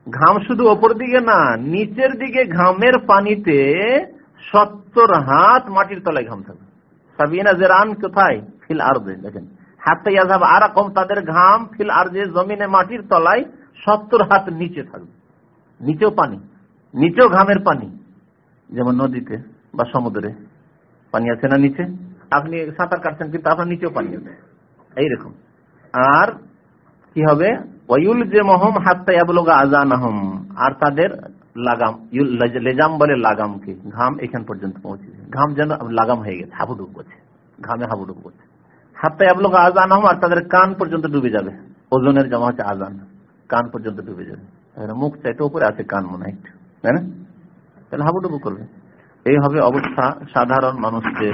ঘাম শুধু ওপর দিকে না, নিচের দিকে ঘামের পানিতে সত্তর হাত মাটির তলায় ঘাম থাকবে সাবিনা জেরান কোথায়? ফিল আর দেখেন। হাতে ইয়াজাব আর কম তাদের ঘাম ফিল আর যে জমিনে মাটির তলায় সত্তর হাত নিচে থাকবে। নিচেও পানি, নিচেও ঘামের পানি। যেমন নদীতে বা সমুদ্রে পানি আছে না নিচে? আপনি সাঁতার কাটছেন, কিন্তু আপনার নিচেও পানি আছে। এইরকম। আর কি হবে? ওয়ুল যে মহম হাত্তা ইয়াবলুগা আজানাহম আর তাদের লাগাম লেজাম বলে লাগামকে ঘাম এখান পর্যন্ত পৌঁছে ঘাম যেন লাগাম হয়ে গেছে, হাবুডুব করছে। ঘামে হাবুডুব করছে। হাত্তা ইয়াবলুগা আজানাহম আর তাদের কান পর্যন্ত ডুবে যাবে। ওজনের জমা হচ্ছে আজান কান পর্যন্ত ডুবে যাবে। মুখ চাইতে উপরে আছে, কান মনে একটু। তাই না? তাহলে হাবুডুবু করবে। এই হবে অবস্থা সাধারণ মানুষদের,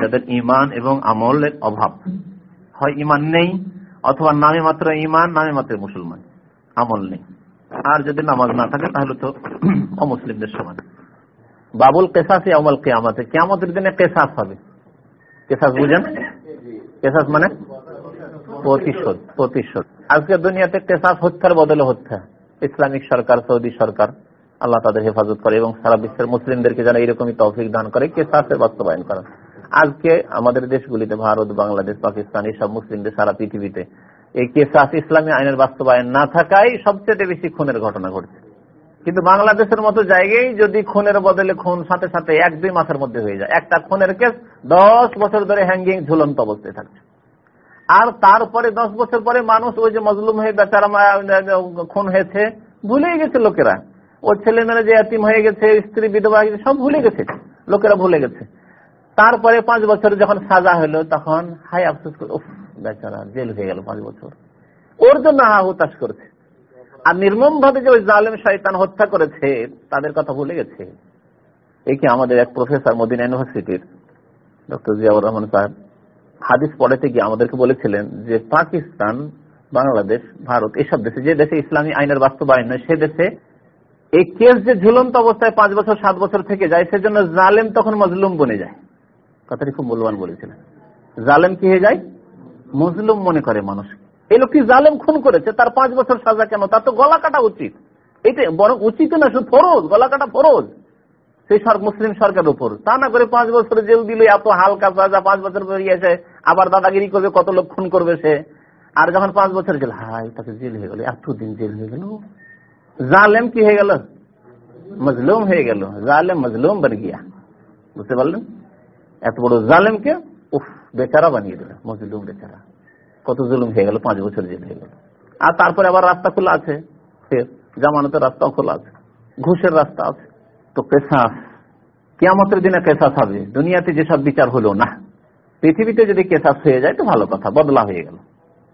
যাদের ইমান এবং আমলের অভাব। হয় ইমান নেই, অথবা নামে মাত্র ইমান নামে মাত্র মুসলমান। আমল নেই। আর যদি নামাজ না থাকে, তাহলে তো অমুসলিমদের সমান। বাবুল কেসাসে আমল কেয়ামতে। কেয়ামতের দিনে কেসাস হবে। কেসাস বুঝেন? কেসাস মানে প্রতিশোধ প্রতিশোধ। আজকের দুনিয়াতে কেসাস হত্যার বদলে হত্যা। ইসলামিক সরকার, সৌদি সরকার, আল্লাহ তাদের হেফাজত করে এবং সারা বিশ্বের মুসলিমদেরকে যেন এরকমই তৌফিক দান করে, কেসাসের বাস্তবায়ন করা আজকে আমাদের দেশগুলিতে, ভারত, বাংলাদেশ, পাকিস্তান এইসব মুসলিমদের সারা পৃথিবীতে এই কেসাস ইসলামী আইনের বাস্তবায়ন না থাকায় সবচেয়ে বেশি খুনের ঘটনা ঘটছে। কিন্তু বাংলাদেশের মতো জায়গায় যদি খুনের বদলে খুন সাথে সাথে এক দুই মাসের মধ্যে হয়ে যায়, একটা খুনের কেস দশ বছর ধরে হ্যাঙ্গিং ঝুলন্ত অবস্থায় থাকছে। আর তারপরে দশ বছর পরে মানুষ ওই যে মজলুম হয়ে বেচারা খুন হয়েছে, ভুলেই গেছে লোকেরা। ওর ছেলে মেয়ে যে এতিম হয়ে গেছে, স্ত্রী বিধবা সব ভুলে গেছে। লোকেরা ভুলে গেছে। তারপরে পাঁচ বছর যখন সাজা হলো, তখন হাই আফসোস বেচারা জেল হয়ে গেল পাঁচ বছর। ওর জন্য হা হুতাশ করেছে। আর নির্মম ভাবে যে ওই জালেম শয়তান হত্যা করেছে, তাদের কথা ভুলে গেছে। এই কি আমাদের এক প্রফেসর মদিনা ইউনিভার্সিটির ডক্টর জিয়াউর রহমান সাহেব, হাদিস পড়াতে গিয়ে আমাদেরকে বলেছিলেন যে পাকিস্তান, বাংলাদেশ, ভারত, এসব দেশে, যে দেশে ইসলামী আইনের বাস্তবায়ন নয়, সে দেশে এই কেস যে ঝুলন্ত অবস্থায় পাঁচ বছর, সাত বছর থেকে যায়, সেজন্য জালেম তখন মজলুম বনে যায়। কথাটি খুব মূল্যবান বলেছিলেন। জালেম কি হয়ে যায়? মজলুম মনে করে মানুষ। এই লোকটি জালেম খুন করেছে, তার পাঁচ বছর সাজা কেন? তার তো গলা কাটা উচিত। এটা বরং উচিত না, শুধু ফরজ, গলা কাটা ফরজ। সেই মুসলিম সরকারের উপর। তা না করে পাঁচ বছর জেল দিলে এত হালকা সাজা, পাঁচ বছর বেরিয়েছে আবার দাদাগিরি করবে, কত লোক খুন করবে সে। আর যখন পাঁচ বছর জেল হাই তাকে জেল হয়ে গেল, এতদিন জেল হয়ে গেল। জালেম কি হয়ে গেল? মজলুম হয়ে গেল। জালেম মজলুম বন গিয়া। বুঝতে পারলেন? এত বড় জালেমকে, উফ। বেচারা বানিয়ে দিল, মজলুম বেচারা। কত জুলুম হয়ে গেল, পাঁচ বছর জেল হয়ে গেল। আর তারপরে আবার রাস্তা খোলা আছে, ফের জামানতের রাস্তাও খোলা আছে, ঘুষের রাস্তা আছে। তো কেসাস, কেয়ামতের দিনে কেসাস হবে, দুনিয়াতে যেসব বিচার হলো না, পৃথিবীতে যদি কেসাস হয়ে যায় তো ভালো কথা, বদলা হয়ে গেল।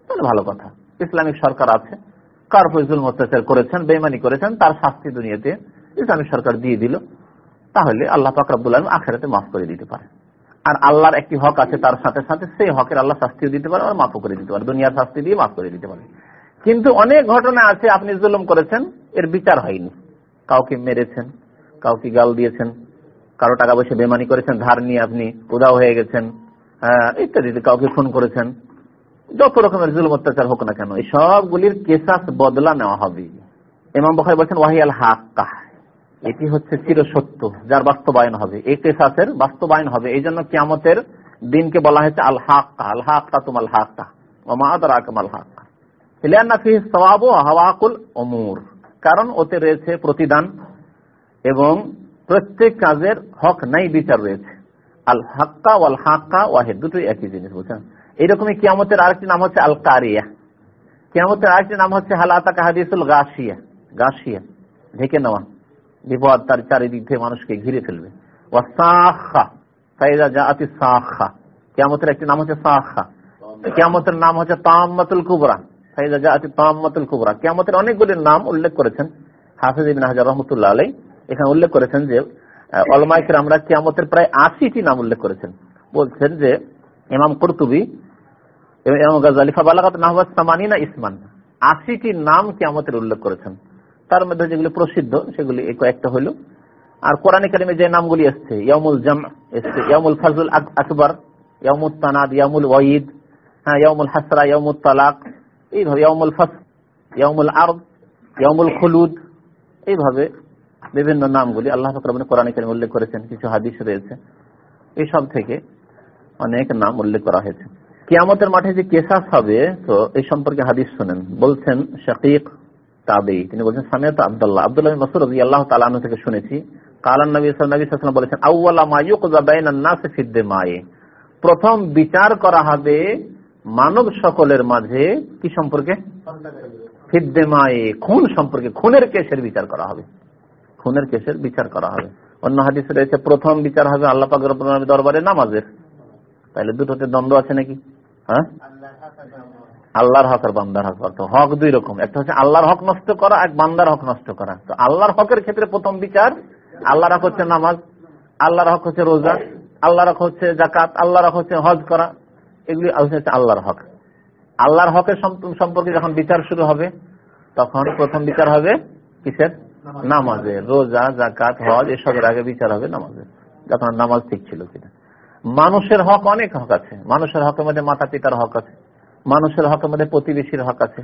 তাহলে ভালো কথা। ইসলামিক সরকার আছে, কার ফজুল অত্যাচার করেছেন বেমানি করেছেন, তার শাস্তি দুনিয়াতে ইসলামিক সরকার দিয়ে দিল, তাহলে আল্লাহ পাক আলম আখেরাতে মাফ করে দিতে পারে আর আল্লাহর একটি হক আছে, তার সাথে সাথে সেই হকের আল্লাহ শাস্তিও দিতে পারে, আর মাফও করে দিতে পারে, দুনিয়ার শাস্তি দিয়ে মাফ করে দিতে পারে। কিন্তু অনেক ঘটনা আছে, আপনি জুলুম করেছেন, এর বিচার হয়নি। কাউকে মেরেছেন, কাউকে গাল দিয়েছেন, কারও টাকা পয়সা বেমানি করেছেন, ধার নিয়ে আপনি উদাও হয়ে গেছেন ইত্যাদি কাউকে খুন করেছেন। যত রকমের জুলুম, অত্যাচার হোক না কেন, এই সবগুলির কেসাস বদলা নেওয়া হবে। এমাম বখাই বলছেন, ওয়াহিয়াল হাক্কা এটি হচ্ছে চির সত্য যার বাস্তবায়ন হবে। এই কেসাসের বাস্তবায়ন হবে। এই জন্য কিয়ামতের দিনকে বলা হয়েছে আল হাক্কা। আল হাক্কা তুমাল হাক্কা। ওমা আদর আকমাল হাক্কা কারণ ওতে রয়েছে প্রতিদান এবং প্রত্যেক কাজের হক নাই, বিচার রয়েছে। আল হাক্কা ওয়াল হাক্কা ওয়াহেদ। দুটোই একই জিনিস, বুঝছেন? এইরকমই কিয়ামতের আরেকটি নাম হচ্ছে আল কারিয়া কিয়ামতের আরেকটি নাম হচ্ছে হালাতা কাহাদিসুল গাছিয়া গাছিয়া ঢেকে নেওয়া। বিপদ তার চারিদিক থেকে মানুষকে ঘিরে ফেলবে। একটি নাম হচ্ছে কেয়ামতের নাম হচ্ছে কুবরা। জাআতি তাম্মাতুল কুবরা। অনেকগুলি নাম উল্লেখ করেছেন হাফিজ হাজার রহমতুল্লাহ আলাই এখানে উল্লেখ করেছেন যে অলমাইকের আমরা কেয়ামতের প্রায় আশিটি নাম উল্লেখ করেছেন। বলছেন যে, ইমাম কর্তুবি বালাগাত নাহবাজ সামানিনা ইসমান। আশিটি নাম কেয়ামতের উল্লেখ করেছেন। তার মধ্যে যেগুলি প্রসিদ্ধ, সেগুলি কয়েকটা হইল। আর কোরআন কারিমে যে নামগুলি এসছে ইয়ামুল জাম এসছে ইয়ামুল ফাজুল আকবর ইয়ামুল তানাদ ইয়ামুল ওয়াইদ হ্যাঁ ইয়ামুল হাসরা ইয়ামুল তালাক, এইভাবে ইয়ামুল ফাস ইয়ামুল আরব ইয়ামুল খুলুদ, এইভাবে বিভিন্ন নামগুলি আল্লাহ ফকরামনে কোরআন কারিম উল্লেখ করেছেন, কিছু হাদিস রয়েছে। এইসব থেকে অনেক নাম উল্লেখ করা হয়েছে। কিয়ামতের মাঠে যে কেসাস হবে, তো এই সম্পর্কে হাদিস শোনেন। বলছেন, শাকিক তাবেই তিনি বলছেন আব্দুল্লাহ। রাজি আল্লাহ থেকে শুনেছি কালান নবী নবী বলেছেন প্রথম বিচার করা হবে মানব সকলের মাঝে কি সম্পর্কে? ফিদ্দে মায়ে খুন সম্পর্কে। খুনের কেসের বিচার করা হবে। খুনের কেসের বিচার করা হবে। অন্য হাদিস রয়েছে, প্রথম বিচার হবে আল্লাহ পাক রব্বুল আলামিন দরবারে নামাজের। তাহলে দুটোতে দ্বন্দ্ব আছে নাকি? হ্যাঁ? আল্লাহর হক আর বান্দার হক। অর্থ হক দুই রকম। একটা হচ্ছে আল্লাহর হক নষ্ট করা, এক বান্দার হক নষ্ট করা। তো আল্লাহর হকের ক্ষেত্রে প্রথম বিচার, আল্লাহর হক হচ্ছে নামাজ, আল্লাহর হক হচ্ছে রোজা, আল্লাহর হক হচ্ছে জাকাত আল্লাহর হক হচ্ছে হজ করা। এগুলি হচ্ছে আল্লাহর হক। আল্লাহর হকের সম্পর্কে যখন বিচার শুরু হবে, তখন প্রথম বিচার হবে কিসের? নামাজে রোজা জাকাত হজ, এসবের আগে বিচার হবে নামাজে যখন নামাজ ঠিক ছিল কিনা। মানুষের হক অনেক হক আছে। মানুষের হকের মধ্যে মাতা পিতার হক আছে। মানুষের হকের মধ্যে প্রতিবেশীর হক আছে।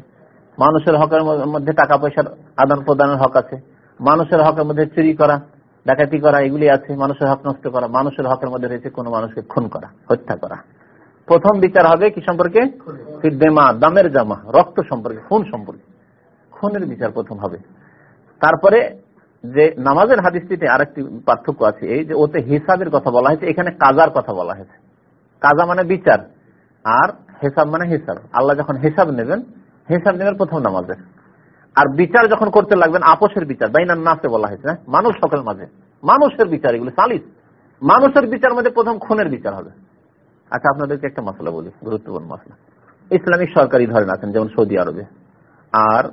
মানুষের হকের মধ্যে টাকা পয়সার আদান প্রদানের হক আছে। মানুষের হকের মধ্যে চুরি করা, ডাকাতি করা, এগুলি আছে। মানুষের হক নষ্ট করা, মানুষের হকের মধ্যে রয়েছে কোন মানুষকে খুন করা, হত্যা করা। প্রথম বিচার হবে কি সম্পর্কে? দেমা দামের জামা, রক্ত সম্পর্কে, খুন সম্পর্কে। খুনের বিচার প্রথম হবে। তারপরে যে নামাজের হাদিসটিতে আরেকটি পার্থক্য আছে, এই যে ওতে হিসাবের কথা বলা হয়েছে, এখানে কাজার কথা বলা হয়েছে। কাজা মানে বিচার। আর হেসাব মানে হিসাব। আল্লাহ যখন হিসাব নেবেন হিসাব নেবেন প্রথম নামাজের আর বিচার যখন করতে লাগবেন আপোষের বিচার বাইনার নাসে বলা হয়েছে হ্যাঁ? মানুষ সকল মাঝে। মানুষের বিচার এগুলো সালিস। মানুষের বিচার মধ্যে প্রথম খুনের বিচার হবে। আচ্ছা আপনাদেরকে একটা মশলা বলি গুরুত্বপূর্ণ মশলা। ইসলামিক সরকারি ধরেন আছেন যেমন সৌদি আরবে। আর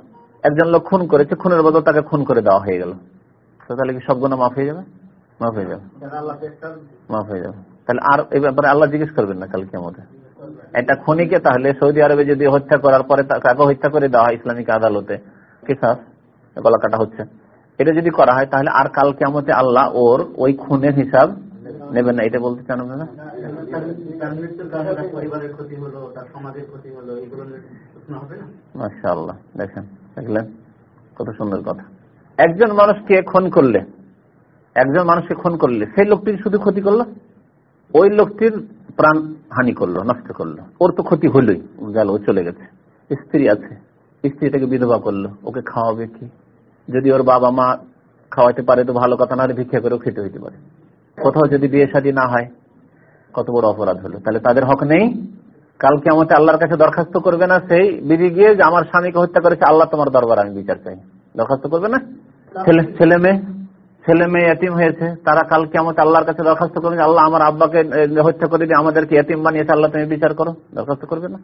একজন লোক খুন করেছে খুনের বদল তাকে খুন করে দেওয়া হয়ে গেল। তাহলে কি সব গুণা মাফ হয়ে যাবে? মাফ হয়ে যাবে। মাফ হয়ে যাবে। তাহলে আর এই ব্যাপারে আল্লাহ জিজ্ঞেস করবেন না কালকে আমাদের এটা খুনিকে তাহলে সৌদি আরবে যদি হত্যা করার পরে তাকে হত্যা করে দেওয়া হয় ইসলামিক আদালতে? কিসাস গলা কাটা হচ্ছে। এটা যদি করা হয়, তাহলে আর কাল কেমতে আল্লাহ ওর ওই খুনের হিসাব নেবেন না। এটা বলতে চান দেখেন, দেখলেন? কত সুন্দর কথা। একজন মানুষকে খুন করলে, একজন মানুষকে খুন করলে, সেই লোকটির শুধু ক্ষতি করল? ওই লোকটির প্রাণ হানি করল নষ্ট করল। ওর তো ক্ষতি হলোই গেল ও চলে গেছে। স্ত্রী আছে স্ত্রীটাকে বিধবা করল ওকে খাওয়াবে কি? যদি ওর বাবা মা খাওয়াইতে পারে তো ভালো কথা না হলে ভিক্ষা করেও খেতে হইতে পারে। কোথাও যদি বিয়ে শাদী না হয় কত বড় অপরাধ হলো। তাহলে তাদের হক নেই। কালকে আমাকে আল্লাহর কাছে দরখাস্ত করবে না সেই বিধি গিয়ে যে আমার স্বামীকে হত্যা করেছে আল্লাহ তোমার দরবার আমি বিচার চাই। দরখাস্ত করবে না। ছেলে ছেলে মেয়ে? ছেলে মেয়ে এতিম হয়েছে, তারা কালকে আমাকে আল্লাহর কাছে দরখাস্ত করবে আল্লাহ আমার আব্বাকে হত্যা করে দিয়ে আমাদেরকে এতিম বানিয়েছে, আল্লাহ তুমি বিচার করো। দরখাস্ত করবে না।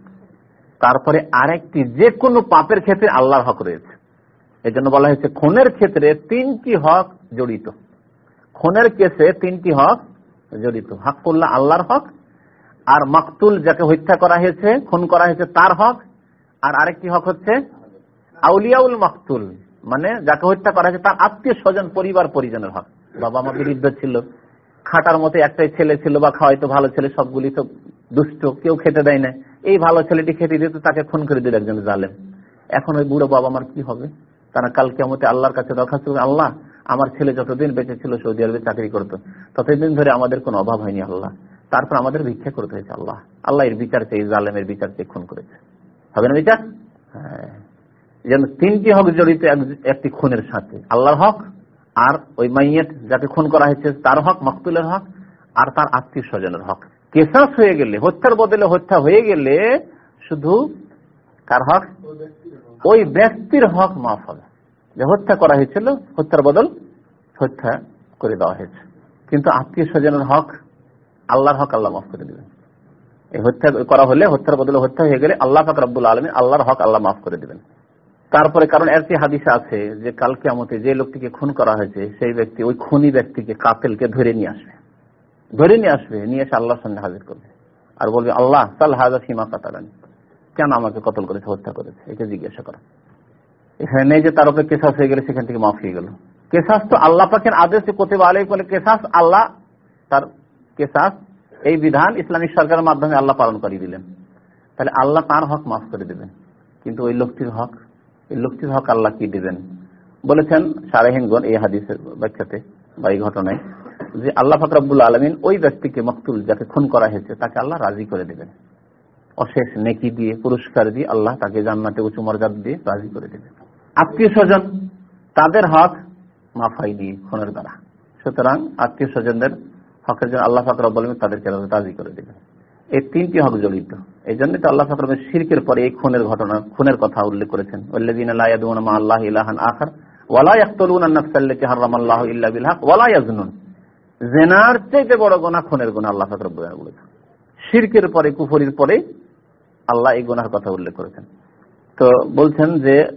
তারপরে আরেকটি যে কোনো পাপের ক্ষেত্রে আল্লাহর হক রয়েছে। এই জন্য বলা হয়েছে, খুনের ক্ষেত্রে তিনটি হক জড়িত। খুনের কেসে তিনটি হক জড়িত। হক হকুল্লাহ আল্লাহর হক, আর মাকতুল যাকে হত্যা করা হয়েছে, খুন করা হয়েছে তার হক, আর আরেকটি হক হচ্ছে আউলিয়াউল মাকতুল। মানে যাকে হত্যা করা হয়েছে, তার আত্মীয় স্বজন, পরিবার, পরিজনের হক। বাবা আমার বিরুদ্ধে ছিল। খাটার মতো একটাই ছেলে ছিল, বা খাওয়াইতো ভালো ছেলে, সবগুলি তো দুষ্ট, কেউ খেতে দেয় না এই ভালো ছেলেটি খেতে দিত তাকে খুন করে দিল একজন জালেম। এখন ওই বুড়ো বাবা আমার কি হবে? তারা কাল কেমতে আল্লাহর কাছে দরখাস্ত আল্লাহ, আমার ছেলে যতদিন বেঁচে ছিল সৌদি আরবে চাকরি করতো, ততদিন ধরে আমাদের কোনো অভাব হয়নি, আল্লাহ। তারপর আমাদের ভিক্ষা করতে হয়েছে, আল্লাহ। আল্লাহ এর বিচার চেয়ে, জালেমের বিচার চেয়ে খুন করেছে। হবে না বিচার হ্যাঁ। যেন তিনটি হক জড়িত একটি খুনের সাথে। আল্লাহর হক আর ওই মাইয়েট যাকে খুন করা হয়েছে তার হক, মকতুলের হক আর তার আত্মীয় স্বজনের হক। কেসাস হয়ে গেলে, হত্যার বদলে হত্যা হয়ে গেলে শুধু কার হক? ওই ব্যক্তির হক মাফ হবে। যে হত্যা করা হয়েছিল, হত্যার বদল হত্যা করে দেওয়া হয়েছে। কিন্তু আত্মীয় স্বজনের হক, আল্লাহর হক আল্লাহ মাফ করে দিবেন। এই হত্যা করা হলে, হত্যার বদলে হত্যা হয়ে গেলে আল্লাহ পাক রব্বুল আলমী আল্লাহর হক আল্লাহ মাফ করে দিবেন। তারপরে কারণ যে হাদিসে আছে যে কালকে আমতে যে লোকটিকে খুন করা হয়েছে, সেই ব্যক্তি ওই খুনি ব্যক্তিকে কাতেলকে ধরে নিয়ে আসবে। ধরে নিয়ে আসবে, নিয়ে এসে আল্লাহর সঙ্গে হাজির করবে। আর বলবে, আল্লাহ তাল হাজার সীমা কাতারানি। কেন আমাকে কতল করেছে, হত্যা করেছে? একে জিজ্ঞাসা করা। এখানে যে তার উপরে কেসাস হয়ে গেলে সেখান থেকে মাফ হয়ে গেল। কেসাস তো আল্লাহ পাখের আদেশে আলাই বলে, কেসাস আল্লাহ তার, কেসাস এই বিধান ইসলামিক সরকারের মাধ্যমে আল্লাহ পালন করিয়ে দিলেন। তাহলে আল্লাহ তার হক মাফ করে দেবেন। কিন্তু ওই লোকটির হক এই হক আল্লাহ কি দিবেন? বলেছেন সারেহিনগণ এই হাদিসের ব্যাখ্যাতে বা এই ঘটনায় যে আল্লাহ ফাকরাবুল আলমিন ওই ব্যক্তিকে মকতুল যাকে খুন করা হয়েছে, তাকে আল্লাহ রাজি করে দেবেন। অশেষ নেকি দিয়ে, পুরস্কার দিয়ে আল্লাহ তাকে জান্নাতে উঁচু মর্যাদা দিয়ে রাজি করে দেবেন। আত্মীয় স্বজন, তাদের হক মাফাই দিয়ে খুনের দ্বারা। সুতরাং আত্মীয় স্বজনদের হকের জন্য আল্লাহ ফাকরাব বলবেন তাদেরকে রাজি করে দেবেন। এই তিনটি হক জড়িত। এই জন্য তো আল্লাহ ফাকরাবের শিরকের পরে এই খুনের ঘটনা, খুনের কথা উল্লেখ করেছেন। পরে আল্লাহ এই কথা উল্লেখ করেছেন। তো বলছেন যে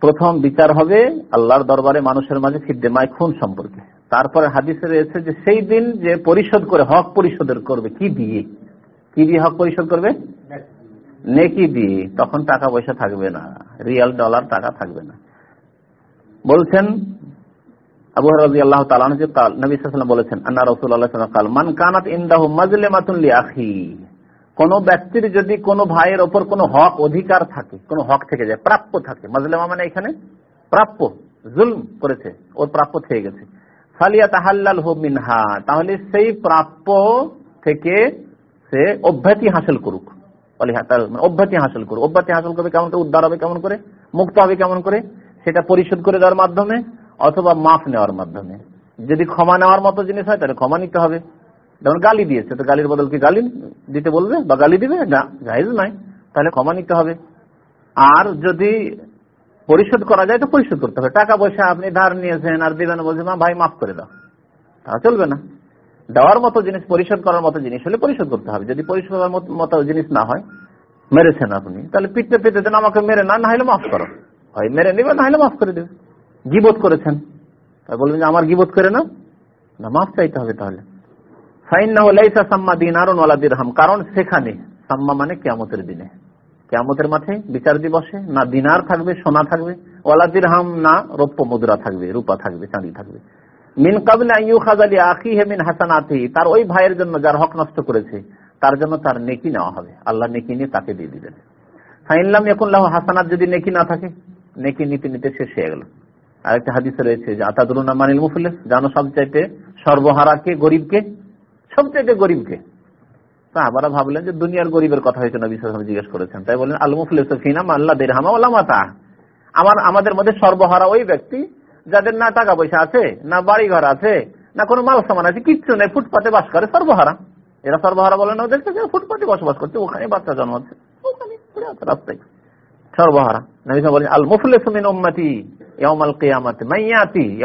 প্রথম বিচার হবে আল্লাহর দরবারে মানুষের মাঝে ফিদ্দেমায় খুন সম্পর্কে। তারপরে হাদিসে রয়েছে যে সেই দিন যে পরিশোধ করে, হক পরিশোধের করবে, কি দিয়ে? কি দিয়ে হক পরিশোধ করবে? নেকি। দিয়ে। তখন টাকা পয়সা থাকবে না। রিয়াল ডলার টাকা থাকবে না। বলছেন আবু রাজি আল্লাহ তাআলা যে নবী সাল্লাল্লাহু বলেছেন আন্না রাসূলুল্লাহ সাল্লাল্লাহু কাল মান কানাত ইনদাহু মাজলিমাতুন লি আখি। কোন ব্যক্তির যদি কোন ভাইয়ের ওপর কোন হক অধিকার থাকে কোন হক থেকে যায় প্রাপ্য থাকে মাজলেমা মানে এখানে প্রাপ্য জুলম করেছে ওর প্রাপ্য থেকে গেছে। ফালিয়া তাহাল্লাল হু মিনহা। তাহলে সেই প্রাপ্য থেকে সে অব্যাহতি হাসিল করুক। মানে অব্যাহতি হাসিল করুক। অব্যাহতি হাসিল করবে কেমন করে? উদ্ধার হবে কেমন করে? মুক্ত হবে কেমন করে? সেটা পরিশোধ করে দেওয়ার মাধ্যমে অথবা মাফ নেওয়ার মাধ্যমে। যদি ক্ষমা নেওয়ার মতো জিনিস হয়, তাহলে ক্ষমা নিতে হবে। যেমন গালি দিয়েছে, তো গালির বদল কি গালি দিতে বলবে বা গালি দিবে? না জাহেজ নাই তাহলে ক্ষমা নিতে হবে। আর যদি পরিশোধ করা যায়, তো পরিশোধ করতে হবে। টাকা পয়সা আপনি ধার নিয়েছেন, আর দিবেন বলছে, মা, ভাই, মাফ করে দাও। তা চলবে না। দেওয়ার মতো জিনিস, পরিশোধ করার মতো জিনিস হলে পরিশোধ করতে হবে। যদি পরিশোধ করার মতো জিনিস না হয়, মেরেছেন আপনি, তাহলে পিটতে পিটতে দেন, আমাকে মেরে না না হলে মাফ করো। হয়, মেরে নেবে, না হলে মাফ করে দেবে। গিবোধ করেছেন। বলবেন যে, আমার গিবোধ করে না না, মাফ চাইতে হবে তাহলে। কারণ সেখানে সাম্মা মানে কেমতের দিনে। কেমতের মাঠে বিচার দিবসে না দিনার থাকবে, সোনা থাকবে, ওয়ালা দিরহাম না রৌপ্য মুদ্রা থাকবে, রূপা থাকবে, চাঁদি থাকবে। মিন কাবিল আখি হে মিন হাসানাতি তার ওই ভাইয়ের জন্য যার হক নষ্ট করেছে, তার জন্য তার নেকি নেওয়া হবে। আল্লাহ নেকি নিয়ে তাকে দিয়ে দিবেন। ফাইনলাম এখন হাসানাত, যদি নেকি না থাকে, নেকি নিতে নিতে শেষ হয়ে গেল। আরেকটা হাদিসে রয়েছে যে আতাদুলনা মানিল মুফলিস, জানো সবচাইতে সর্বহারাকে, গরিবকে? সবচাইতে গরিবকে। সাহাবারা ভাবলেন যে, দুনিয়ার গরিবের কথা হয়েছে নবী সাল্লাম জিজ্ঞেস করেছেন। তাই বলেন আল মুফলিস ফিনাম আল্লাহ দেরহামা ওলা মাতা। আমার, আমাদের মধ্যে সর্বহারা ওই ব্যক্তি যাদের না টাকা পয়সা আছে, না বাড়ি ঘর আছে, না কোনো মাল সামান আছে, কিচ্ছু নেই, ফুটপাতে বাস করে সর্বহারা। এরা সর্বহারা বলে না ওদেরকে ফুটপাতে বসবাস করছে, ওখানে বাচ্চা জন্মাচ্ছে। ওখানে রাস্তায়। সর্বহারা। মাইয়াতি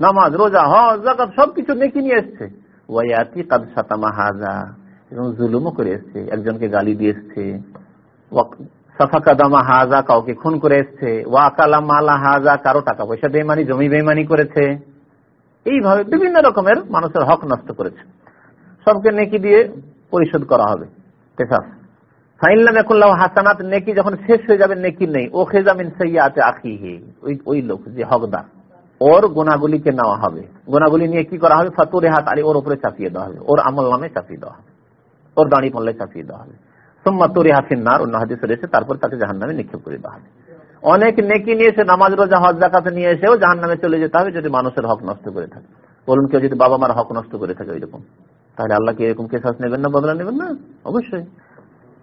নামাজ, রোজা সবকিছু এবং করে একজনকে গালি দিয়ে এসছে। সাফাকাদামা হাজা কাউকে খুন করে এসছে। ওয়াকালা মালা হাজা, কারও টাকা পয়সা বেমানি জমি বেমানি করেছে। এইভাবে বিভিন্ন রকমের মানুষের হক নষ্ট করেছে। সবকে নেকি দিয়ে পরিশোধ করা হবে। তেসাস ফাইনলাম হাসানাত, নেকি যখন শেষ হয়ে যাবে, নেকি নেই। ও খেজামিন সৈয়াতে আখি হে ওই ওই লোক যে হকদার। ওর গোনাগুলিকে নেওয়া হবে। গোনাগুলি নিয়ে কি করা হবে? ফাতুরে হাত আলী ওর উপরে চাপিয়ে দেওয়া হবে। ওর আমল নামে চাপিয়ে দেওয়া হবে। ওর দাঁড়ি পড়লে চাপিয়ে দেওয়া হবে। তারপর তাকে জাহান নামে নিক্ষেপ করে দেওয়া হবে। অনেক নেকি নিয়ে এসে নামাজ, রোজা, হজ জাকাতে নিয়ে এসেও জাহান নামে চলে যেতে হবে যদি মানুষের হক নষ্ট করে থাকে। বলুন, কেউ যদি বাবা মার হক নষ্ট করে থাকে ওইরকম, তাহলে এরকম কেসাস নেবেন না, বদলা নেবেন না? অবশ্যই।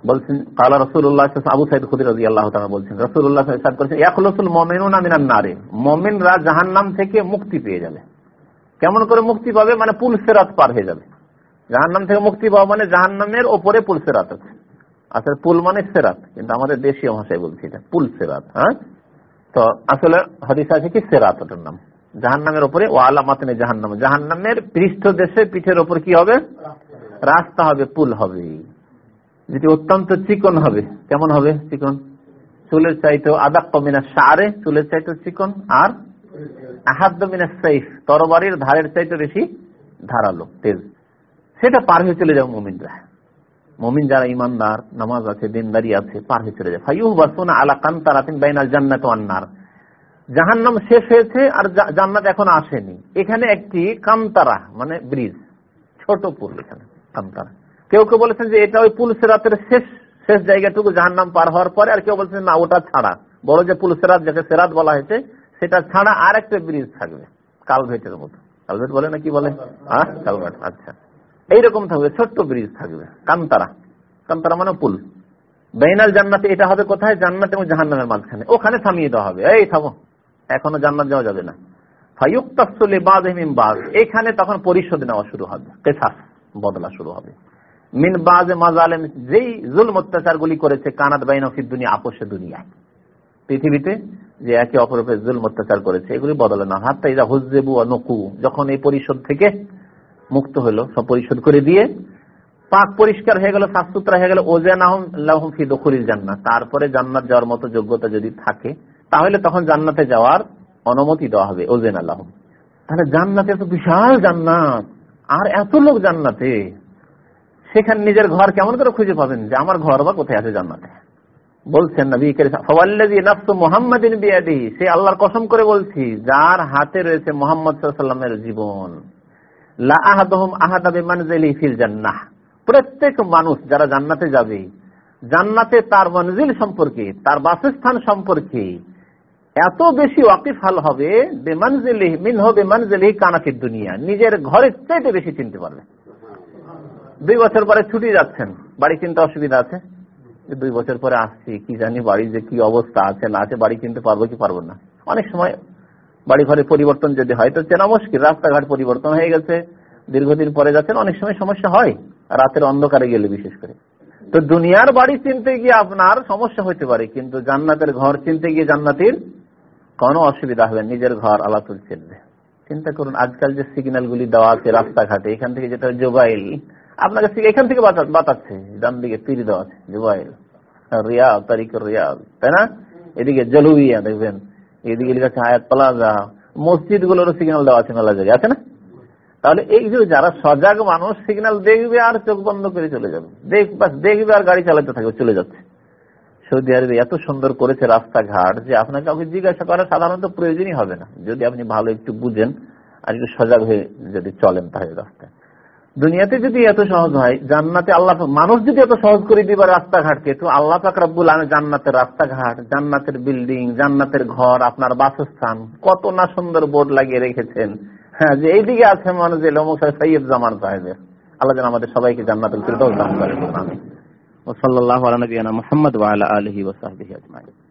বলছেন, কালা রসুল্লাহ আবু সাইদ খুদির রাজি আল্লাহ বলছেন রসুল্লাহ করেছেন মমিনুন আমিনান নারে, মমিনরা জাহান নাম থেকে মুক্তি পেয়ে যাবে। কেমন করে মুক্তি পাবে? মানে পুল সেরাত পার হয়ে যাবে। জাহান নাম থেকে মুক্তি পাওয়া মানে জাহান নামের ওপরে পুল সেরাত আছে। আসলে পুল মানে সেরাত, কিন্তু আমাদের দেশীয় ভাষায় বলছি এটা, পুল সেরাত হ্যাঁ? তো আসলে হাদিস আছে কি? সেরাত ওটার নাম। জাহান নামের ওপরে ও আলামাতনে জাহান নাম জাহান নামের পৃষ্ঠ দেশে পিঠের ওপর কি হবে? রাস্তা হবে, পুল হবে। যেটি অত্যন্ত চিকন হবে, কেমন হবে চিকন? চুলের চাইতে আদাক মিনা সারে চুলের চাইতে চিকন, আর আহাদ্দ মিনা সাইফ, তরবারির ধারের চাইতে বেশি ধারালো, তেজ। সেটা পার হয়ে চলে যাবে মোমিনরা। মমিন যারা ইমানদার নামাজ আছে, দিনদারি আছে, পার হয়ে চলে যায়। ফাইউ বাসুনা আলা কান্তারাতিন বাইনাল জান্নাত আন্নার জাহান্নাম শেষ হয়েছে আর জান্নাত এখন আসেনি। এখানে একটি কান্তারা মানে ব্রিজ, ছোট পুল এখানে কান্তারা কেউ কেউ বলেছেন যে এটা ওই পুল সেরাতের শেষ শেষ জায়গাটুকু জাহান নাম পার হওয়ার পরে, আর কেউ বলছেন না, ওটা ছাড়া। বড় যে পুল সেরাত, যাকে সেরাত বলা হয়েছে, সেটা ছাড়া আর একটা ব্রিজ থাকবে, কালভেটের মতো। কালভেট বলে না কি বলে? হ্যাঁ? কালভেট আচ্ছা। এইরকম থাকবে, ছোট্ট ব্রিজ থাকবে, কান্তারা। কান্তারা মানে পুল। বেইনাল জান্নাতে এটা হবে কোথায়? জান্নাত এবং জাহান্নামের মাঝখানে। ওখানে থামিয়ে দেওয়া হবে। এই থামো। এখনও জান্নাত যাওয়া যাবে না। এখানে তখন পরিশোধ নেওয়া শুরু হবে। বদলা শুরু হবে। মিন মাজালেম যেই করেছে কানাত বাইনফির দুনিয়া, আপোষে দুনিয়ায় পৃথিবীতে যে একে অপর উপরে জুল অত্যাচার করেছে, এগুলি বদলে না। হাত তাইরা হুজেবু নকু। যখন এই পরিশোধ থেকে মুক্ত হলো, সব পরিশোধ করে দিয়ে পাক পরিষ্কার হয়ে গেল সাফ সুতরা হয়ে গেল, ওজেনাহম ফি দখলিল জান্নাত তারপরে জান্নাত যাওয়ার মতো যোগ্যতা যদি থাকে, তাহলে তখন জান্নাতে যাওয়ার অনুমতি দেওয়া হবে, ওজেন আল্লাহ তাহলে জান্নাতে এত বিশাল জান্নাত, আর এত লোক জান্নাতে। সেখানে নিজের ঘর কেমন করে খুঁজে পাবেন যে আমার ঘর বা কোথায় আছে জান্নাতে? বলছেন নবী মোহাম্মদিন বিয়াদি সে আল্লাহর কসম করে বলছি, যার হাতে রয়েছে মোহাম্মদ সাল্লামের জীবন। প্রত্যেক মানুষ যারা জান্নাতে যাবে, জান্নাতে তার মঞ্জিল সম্পর্কে, তার বাসস্থান সম্পর্কে এত বেশি ওয়াকিফ হাল হবে, বেমানজিলি মিন হবে মানজিলি কানাকির দুনিয়া। নিজের ঘরের চাইতে বেশি চিনতে পারবে। দুই বছর পরে ছুটি যাচ্ছেন। বাড়ি কিনতে অসুবিধা আছে? দুই বছর পরে আসছি, কি জানি বাড়ির যে কি অবস্থা আছে, না আছে, বাড়ি কিনতে পারব কি পারব না। অনেক সময় বাড়ি ঘরে পরিবর্তন যদি হয়, তো চেনা মুশকিল, রাস্তাঘাট পরিবর্তন হয়ে গেছে, দীর্ঘদিন পরে যাচ্ছেন, অনেক সময় সমস্যা হয়, রাতের অন্ধকারে গেলে বিশেষ করে। তো দুনিয়ার বাড়ি চিনতে গিয়ে আপনার সমস্যা হতে পারে, কিন্তু জান্নাতের ঘর চিনতে গিয়ে জান্নাতের কোনো অসুবিধা হবে নিজের ঘর আলাতুল চিনবে। চিন্তা করুন, আজকাল যে সিগন্যাল গুলি দেওয়া আছে রাস্তাঘাটে, এখান থেকে যেটা জোবাইল, আপনাকে এখান থেকে বাতাচ্ছে ডান দিকে তীর দেওয়া আছে, জোবাইল। রিয়াদ, তারিখ রিয়াদ, তাই না? এদিকে জলুইয়া, দেখবেন। এদিকে লেখা হায়াত প্লাজা। মসজিদ গুলোরও সিগন্যাল দেওয়া আছে মেলা জায়গায়, আছে না? তাহলে এই যে যারা সজাগ মানুষ সিগন্যাল দেখবে আর চোখ বন্ধ করে চলে যাবে। দেখবে আর গাড়ি চালাতে থাকবে চলে যাচ্ছে। সৌদি আরবে এত সুন্দর করেছে রাস্তাঘাট যে আপনাকে কাউকে জিজ্ঞাসা করার সাধারণত প্রয়োজনই হবে না। যদি আপনি ভালো একটু বুঝেন, আর একটু সজাগ হয়ে যদি চলেন তাহলে রাস্তায়। দুনিয়াতে যদি এত সহজ হয়, জান্নাতে আল্লাহ, মানুষ যদি এত সহজ করে দিবার রাস্তাঘাটকে, তো আল্লাহ পাক রব্বুল আলম জান্নাতের রাস্তাঘাট, জান্নাতের বিল্ডিং, জান্নাতের ঘর, আপনার বাসস্থান, কত না সুন্দর বোর্ড লাগিয়ে রেখেছেন। হ্যাঁ যে এইদিকে আছে মানুষ, যে লোমক সৈয়দ জামান সাহেবের। আল্লাহ যেন আমাদের সবাইকে জান্নাতের ফিরদৌস দান করেন আমি ওসল্লাহ আলা নবিয়ানা মুহাম্মদ ওয়া ওয়া